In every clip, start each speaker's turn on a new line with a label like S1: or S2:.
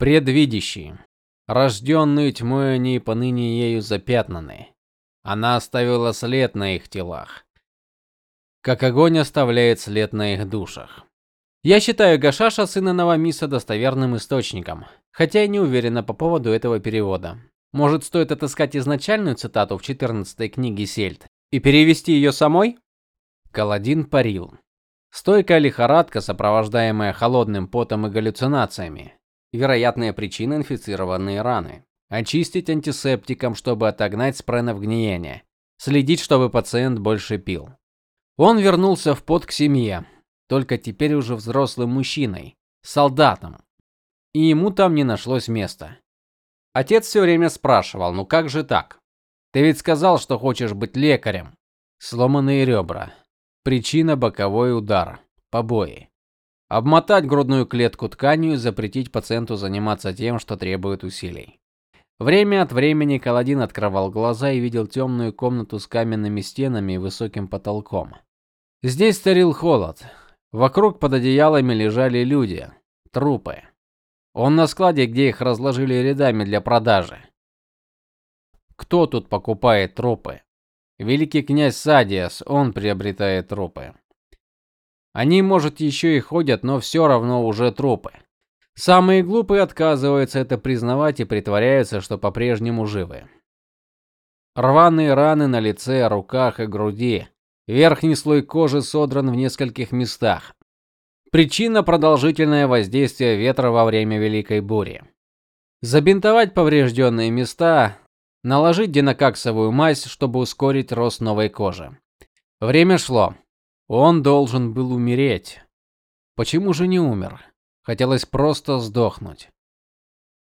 S1: Предвидящий. Рожденные тьмой они поныне ею запятнаны. Она оставила след на их телах, как огонь оставляет след на их душах. Я считаю Гашаша сына Навамиса достоверным источником, хотя и не уверена по поводу этого перевода. Может, стоит отыскать изначальную цитату в 14 книге Сельд и перевести ее самой? Каладин парил. Стойкая лихорадка, сопровождаемая холодным потом и галлюцинациями. Вероятная причина инфицированные раны. Очистить антисептиком, чтобы отогнать спренов гниения. Следить, чтобы пациент больше пил. Он вернулся в под к семье, только теперь уже взрослым мужчиной, солдатом. И ему там не нашлось места. Отец все время спрашивал: "Ну как же так? Ты ведь сказал, что хочешь быть лекарем". Сломанные ребра. Причина боковой удар. Побои. Обмотать грудную клетку тканью и запретить пациенту заниматься тем, что требует усилий. Время от времени Каладин открывал глаза и видел темную комнату с каменными стенами и высоким потолком. Здесь царил холод. Вокруг под одеялами лежали люди, трупы. Он на складе, где их разложили рядами для продажи. Кто тут покупает трупы? Великий князь Садиас, он приобретает трупы. Они, может, еще и ходят, но все равно уже трупы. Самые глупые отказываются это признавать и притворяются, что по-прежнему живы. Рваные раны на лице, руках и груди. Верхний слой кожи содран в нескольких местах. Причина продолжительное воздействие ветра во время великой бури. Забинтовать поврежденные места, наложить динокаксовую мазь, чтобы ускорить рост новой кожи. Время шло. Он должен был умереть. Почему же не умер? Хотелось просто сдохнуть.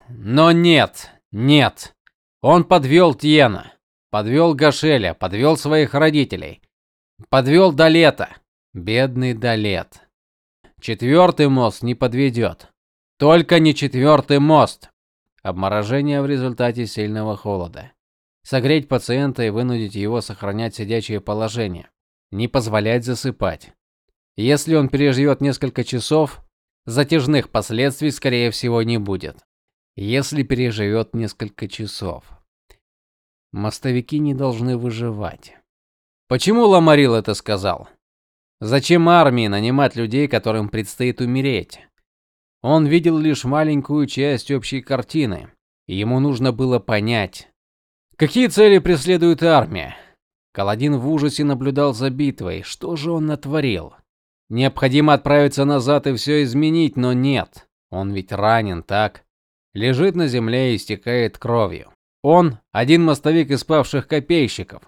S1: Но нет, нет. Он подвел Тьена, подвел Гашеля, подвел своих родителей, подвел Далета. Бедный Далет. Четвертый мост не подведет. Только не четвертый мост. Обморожение в результате сильного холода. Согреть пациента и вынудить его сохранять сидячее положение. Не позволять засыпать. Если он переживет несколько часов, затяжных последствий скорее всего не будет. Если переживет несколько часов. Мостовики не должны выживать. Почему Ламарил это сказал? Зачем армии нанимать людей, которым предстоит умереть? Он видел лишь маленькую часть общей картины, и ему нужно было понять, какие цели преследует армия. Каладин в ужасе наблюдал за битвой. Что же он натворил? Необходимо отправиться назад и все изменить, но нет. Он ведь ранен, так? Лежит на земле и истекает кровью. Он один мостовик из павших копейщиков.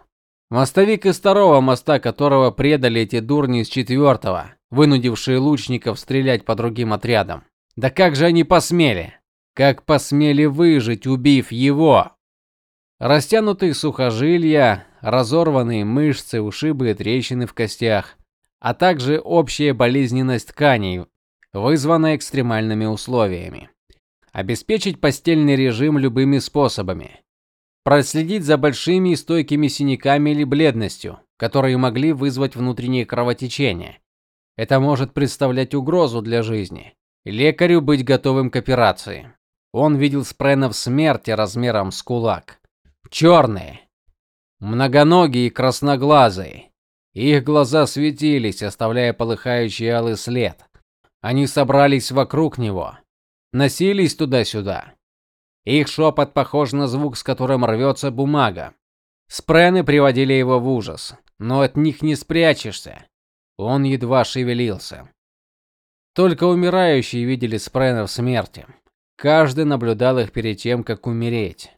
S1: Мостовик из второго моста, которого предали эти дурни из четвертого, вынудившие лучников стрелять по другим отрядам. Да как же они посмели? Как посмели выжить, убив его? Растянутые сухожилия, разорванные мышцы, ушибы и трещины в костях, а также общая болезненность тканей, вызванная экстремальными условиями. Обеспечить постельный режим любыми способами проследить за большими и стойкими синяками или бледностью, которые могли вызвать внутреннее кровотечение. Это может представлять угрозу для жизни. Лекарю быть готовым к операции. Он видел спренов смерти размером с кулак. Черные, многоногие и красноглазые. Их глаза светились, оставляя полыхающий алый след. Они собрались вокруг него, носились туда-сюда. Их шепот похож на звук, с которым рвется бумага. Спрены приводили его в ужас, но от них не спрячешься. Он едва шевелился. Только умирающие видели спренов смерти. Каждый наблюдал их перед тем, как умереть.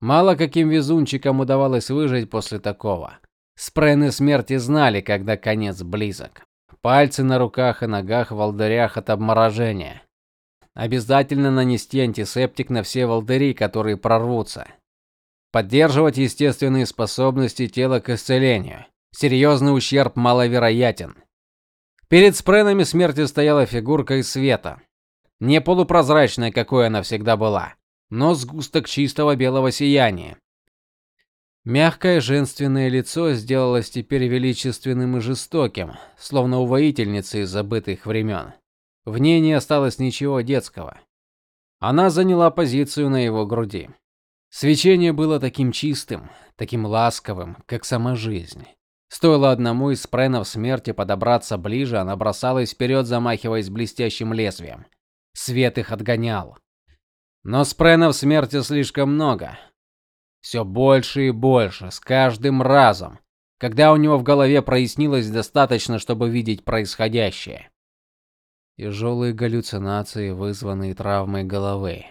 S1: Мало каким везунчикам удавалось выжить после такого. Спрены смерти знали, когда конец близок. Пальцы на руках и ногах в волдырях от обморожения. Обязательно нанести антисептик на все волдыри, которые прорвутся. Поддерживать естественные способности тела к исцелению. Серьезный ущерб маловероятен. Перед спренами смерти стояла фигурка из света. Не полупрозрачная, какой она всегда была, но сгусток чистого белого сияния. Мягкое женственное лицо сделалось теперь величественным и жестоким, словно у воительницы из забытых времен. В ней не осталось ничего детского. Она заняла позицию на его груди. Свечение было таким чистым, таким ласковым, как сама жизнь. Стоило одному из спренов смерти подобраться ближе, она бросалась вперед, замахиваясь блестящим лезвием. Свет их отгонял. Но спренов смерти слишком много. Все больше и больше, с каждым разом, когда у него в голове прояснилось достаточно, чтобы видеть происходящее. Тяжелые галлюцинации, вызванные травмой головы.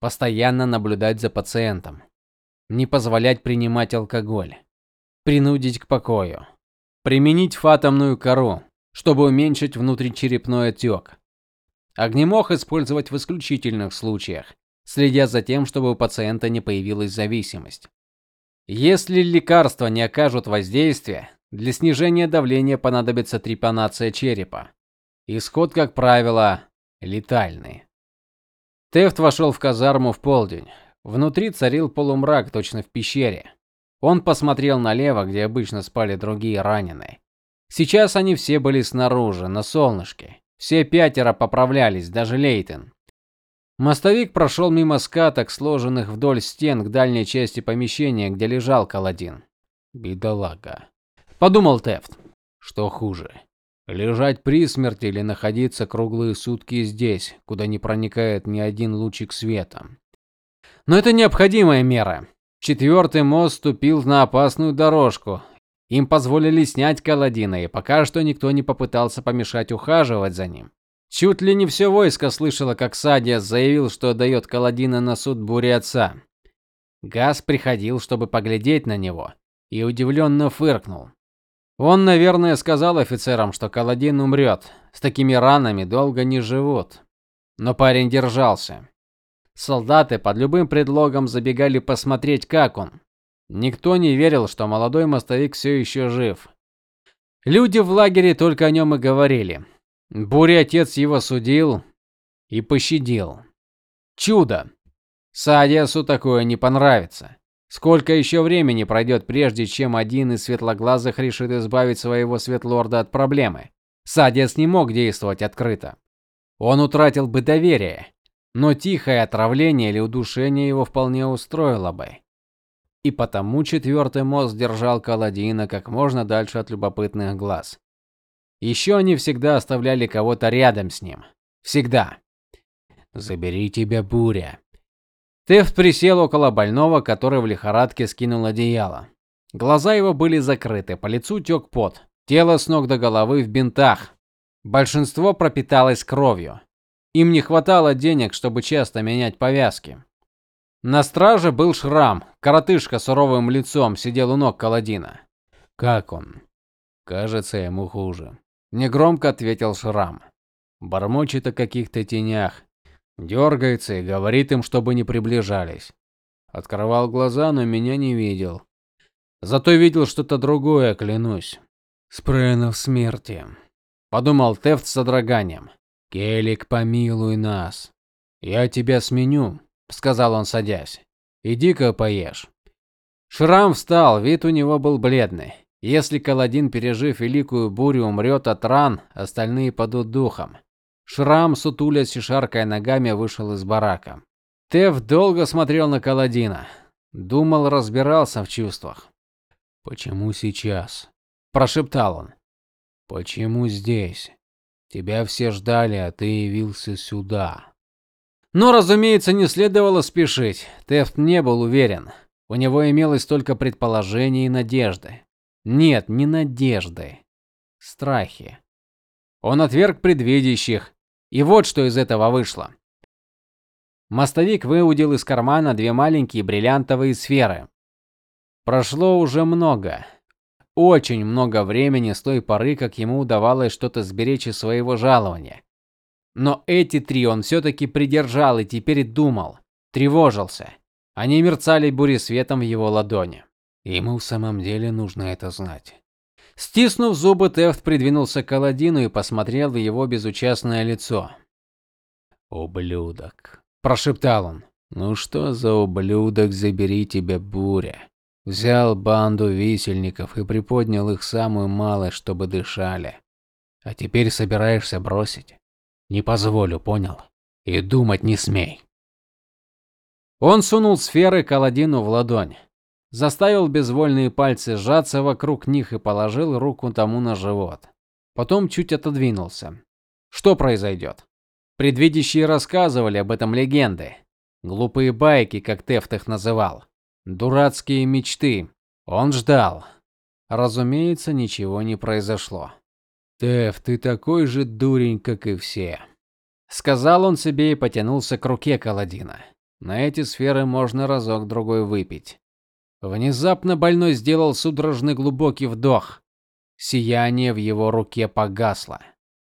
S1: Постоянно наблюдать за пациентом. Не позволять принимать алкоголь. Принудить к покою. Применить фатомную кору, чтобы уменьшить внутричерепной отек. Огнемох использовать в исключительных случаях, следя за тем, чтобы у пациента не появилась зависимость. Если лекарства не окажут воздействия, для снижения давления понадобится трепанация черепа. Исход, как правило, летальный. Тефт вошел в казарму в полдень. Внутри царил полумрак, точно в пещере. Он посмотрел налево, где обычно спали другие раненые. Сейчас они все были снаружи, на солнышке. Все пятеро поправлялись, даже Лейтен. Мостовик прошел мимо скаток, сложенных вдоль стен к дальней части помещения, где лежал Каладин. Бедолага, подумал Тефт. Что хуже, Лежать при смерти или находиться круглые сутки здесь, куда не проникает ни один лучик света. Но это необходимая мера. Четвертый мост ступил на опасную дорожку. Им позволили снять Каладина, и пока что никто не попытался помешать ухаживать за ним. Чуть ли не все войско слышало, как Садия заявил, что дает Каладина на суд бури отца. Газ приходил, чтобы поглядеть на него, и удивленно фыркнул. Он, наверное, сказал офицерам, что Каладин умрет. С такими ранами долго не живут. Но парень держался. Солдаты под любым предлогом забегали посмотреть, как он. Никто не верил, что молодой мостовик все еще жив. Люди в лагере только о нем и говорили. Буря отец его судил и пощадил. Чудо. Садиасу такое не понравится. Сколько еще времени пройдет, прежде чем один из светлоглазых решит избавить своего светлорда от проблемы? Садец не мог действовать открыто. Он утратил бы доверие, но тихое отравление или удушение его вполне устроило бы. И потому четвертый мост держал Каладина как можно дальше от любопытных глаз. Еще они всегда оставляли кого-то рядом с ним. Всегда. Забери тебя буря, Тефт присел около больного, который в лихорадке скинул одеяло. Глаза его были закрыты, по лицу тек пот. Тело с ног до головы в бинтах. Большинство пропиталось кровью. Им не хватало денег, чтобы часто менять повязки. На страже был Шрам. Коротышка с суровым лицом сидел у ног Каладина. Как он? Кажется, ему хуже, негромко ответил Шрам. Бормочет о каких-то тенях. Дергается и говорит им, чтобы не приближались. Открывал глаза, но меня не видел. Зато видел что-то другое, клянусь. Спренов смерти, подумал Тефт с содроганием. Келик, помилуй нас. Я тебя сменю, сказал он, садясь. Иди-ка поешь. Шрам встал, вид у него был бледный. Если Каладин, пережив великую бурю, умрет от ран, остальные падут духом. Шрам, сутулясь и шаркая ногами, вышел из барака. Тев долго смотрел на Каладина, думал, разбирался в чувствах. "Почему сейчас?" прошептал он. "Почему здесь? Тебя все ждали, а ты явился сюда". Но, разумеется, не следовало спешить. Тефт не был уверен. У него имелось только предположение и надежды. Нет, не надежды, страхи. Он отверг предвидящих, и вот что из этого вышло. Мостовик выудил из кармана две маленькие бриллиантовые сферы. Прошло уже много, очень много времени с той поры, как ему удавалось что-то сберечь из своего жалования. Но эти три он все таки придержал и теперь думал, тревожился. Они мерцали буресветом в его ладони. Ему в самом деле нужно это знать. Стиснув зубы, Тефт придвинулся к Аладдину и посмотрел в его безучастное лицо. "Ублюдок", прошептал он. "Ну что за ублюдок, забери тебя буря". Взял банду висельников и приподнял их самую малость, чтобы дышали. А теперь собираешься бросить? Не позволю, понял? И думать не смей. Он сунул сферы Каладину в ладонь, заставил безвольные пальцы сжаться вокруг них и положил руку тому на живот. Потом чуть отодвинулся. Что произойдет? Предвидящие рассказывали об этом легенды. Глупые байки, как Тефт их называл. Дурацкие мечты. Он ждал. Разумеется, ничего не произошло. Теф, ты такой же дурень, как и все, сказал он себе и потянулся к руке Каладина. На эти сферы можно разок другой выпить. Внезапно больной сделал судорожный глубокий вдох. Сияние в его руке погасло.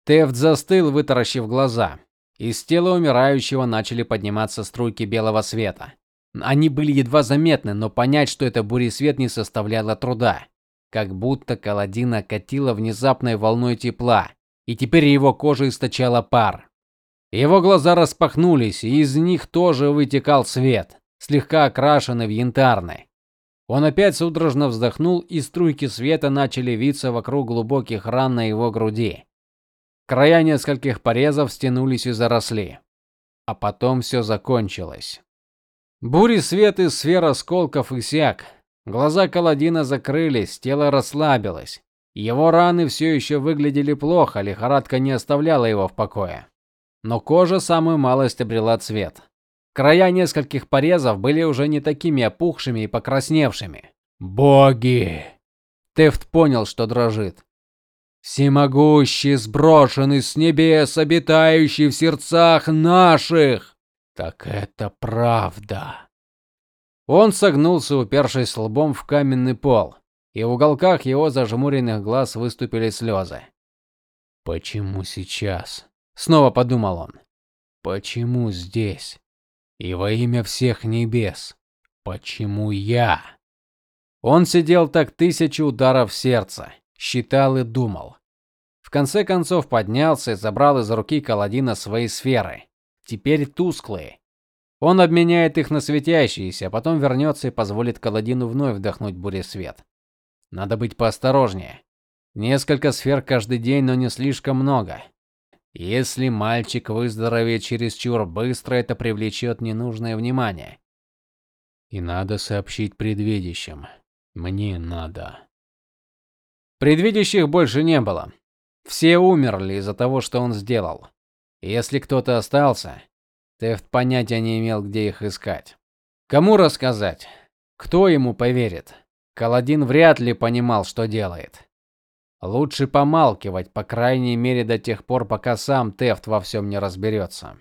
S1: Тефт застыл, вытаращив глаза. Из тела умирающего начали подниматься струйки белого света. Они были едва заметны, но понять, что это буресвет, не составляло труда. Как будто Каладина окатила внезапной волной тепла, и теперь его кожа источала пар. Его глаза распахнулись, и из них тоже вытекал свет, слегка окрашенный в янтарный. Он опять судорожно вздохнул, и струйки света начали виться вокруг глубоких ран на его груди. Края нескольких порезов стянулись и заросли. А потом все закончилось. Бури свет из сфер осколков иссяк. Глаза Каладина закрылись, тело расслабилось. Его раны все еще выглядели плохо, лихорадка не оставляла его в покое. Но кожа самую малость обрела цвет. Края нескольких порезов были уже не такими опухшими и покрасневшими. Боги! Тефт понял, что дрожит. Всемогущий, сброшенный с небес, обитающий в сердцах наших. Так это правда. Он согнулся, упершись лбом в каменный пол, и в уголках его зажмуренных глаз выступили слезы. Почему сейчас? снова подумал он. Почему здесь? И во имя всех небес, почему я? Он сидел так тысячи ударов сердца, считал и думал. В конце концов поднялся и забрал из руки Каладина свои сферы, теперь тусклые. Он обменяет их на светящиеся, а потом вернется и позволит Каладину вновь вдохнуть буресвет. Надо быть поосторожнее. Несколько сфер каждый день, но не слишком много. Если мальчик выздоровеет чересчур быстро, это привлечет ненужное внимание. И надо сообщить предвидящим. Мне надо. Предвидящих больше не было. Все умерли из-за того, что он сделал. Если кто-то остался, Тефт понятия не имел, где их искать. Кому рассказать? Кто ему поверит? Каладин вряд ли понимал, что делает. Лучше помалкивать, по крайней мере, до тех пор, пока сам Тефт во всем не разберется.